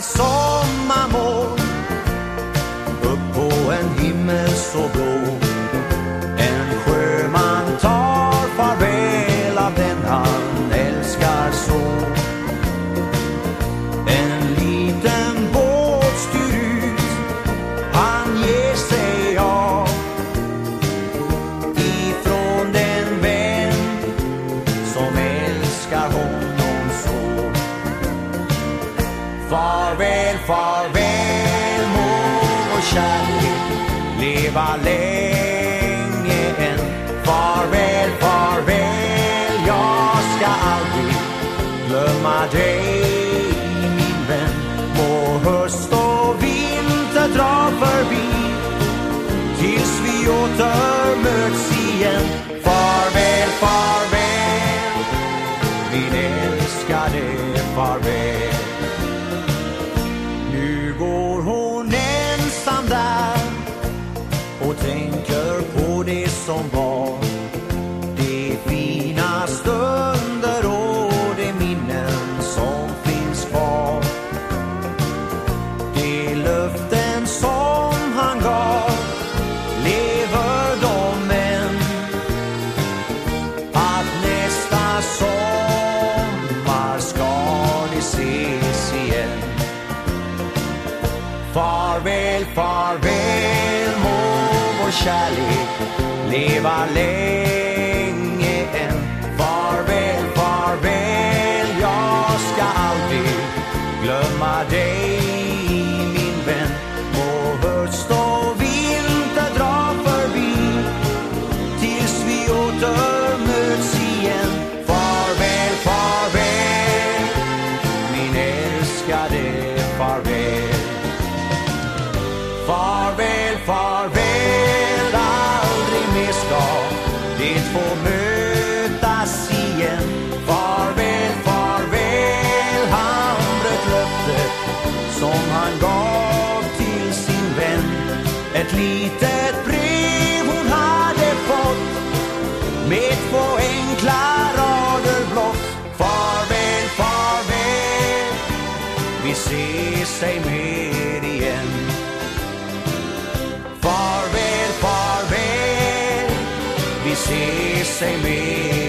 nästa Farväl, farväl må vår kärlek. Leva länge än. Farväl, farväl, jag ska aldrig glömma dig min vän. Må höst och vinter dra förbi tills vi åter möts igen. Farväl, farväl, min älskade farväl. Tänker på det som var. De fina stunder och de minnen som finns kvar. De löften som han gav. Lever de än? Att nästa sommar ska de ses igen. Farväl, farväl och kärlek. Leva länge än. Farväl, farväl, jag ska aldrig glömma dig. Aldrig ska det få mötas igen. Farväl, farväl, han bröt löftet som han gav till sin vän. Ett litet brev hon hade fått med två enkla rader blott. Farväl, farväl, vi ses ej mer igen. Farväl, farväl, vi ses ej mer